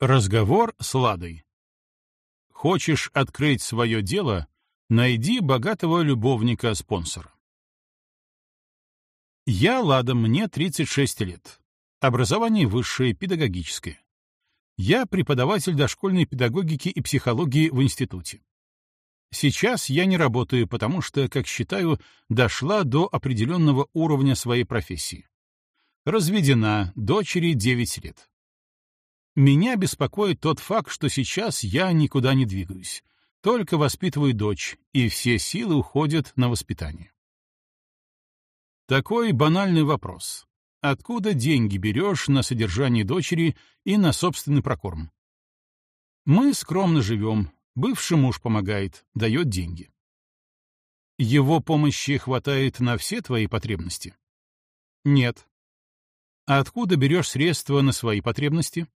Разговор с Ладой. Хочешь открыть свое дело? Найди богатого любовника-спонсора. Я Лада, мне 36 лет. Образование высшее, педагогическое. Я преподаватель дошкольной педагогики и психологии в институте. Сейчас я не работаю, потому что, как считаю, дошла до определенного уровня своей профессии. Разведена, дочери 9 лет. Меня беспокоит тот факт, что сейчас я никуда не двигаюсь, только воспитываю дочь, и все силы уходят на воспитание. Такой банальный вопрос. Откуда деньги берешь на содержание дочери и на собственный прокорм? Мы скромно живем, бывший муж помогает, дает деньги. Его помощи хватает на все твои потребности? Нет. А откуда берешь средства на свои потребности?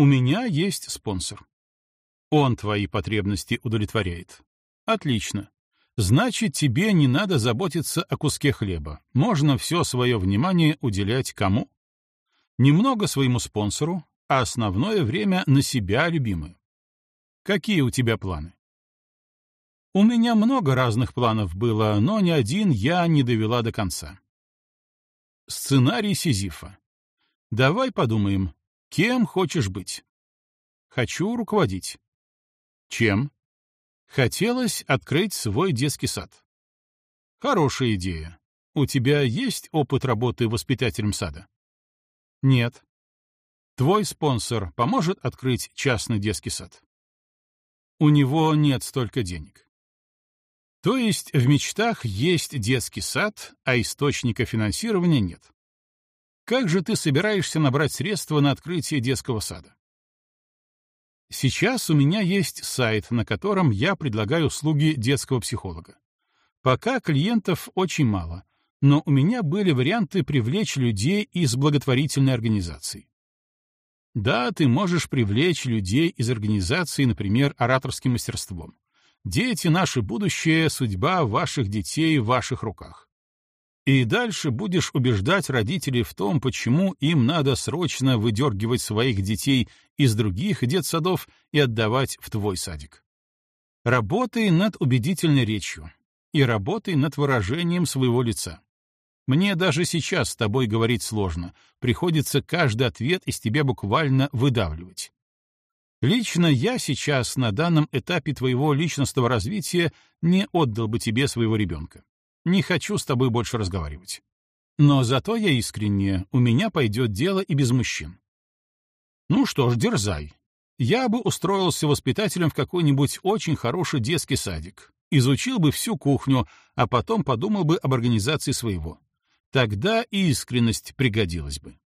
У меня есть спонсор. Он твои потребности удовлетворяет. Отлично. Значит, тебе не надо заботиться о куске хлеба. Можно все свое внимание уделять кому? Немного своему спонсору, а основное время на себя, любимую. Какие у тебя планы? У меня много разных планов было, но ни один я не довела до конца. Сценарий Сизифа. Давай подумаем, Кем хочешь быть? Хочу руководить. Чем? Хотелось открыть свой детский сад. Хорошая идея. У тебя есть опыт работы воспитателем сада? Нет. Твой спонсор поможет открыть частный детский сад? У него нет столько денег. То есть в мечтах есть детский сад, а источника финансирования нет. Как же ты собираешься набрать средства на открытие детского сада? Сейчас у меня есть сайт, на котором я предлагаю услуги детского психолога. Пока клиентов очень мало, но у меня были варианты привлечь людей из благотворительной организации. Да, ты можешь привлечь людей из организации, например, ораторским мастерством. Дети — наше будущее, судьба ваших детей в ваших руках. И дальше будешь убеждать родителей в том, почему им надо срочно выдергивать своих детей из других детсадов и отдавать в твой садик. Работай над убедительной речью и работай над выражением своего лица. Мне даже сейчас с тобой говорить сложно, приходится каждый ответ из тебя буквально выдавливать. Лично я сейчас на данном этапе твоего личностного развития не отдал бы тебе своего ребенка. Не хочу с тобой больше разговаривать. Но зато я искренне, у меня пойдет дело и без мужчин. Ну что ж, дерзай. Я бы устроился воспитателем в какой-нибудь очень хороший детский садик, изучил бы всю кухню, а потом подумал бы об организации своего. Тогда и искренность пригодилась бы.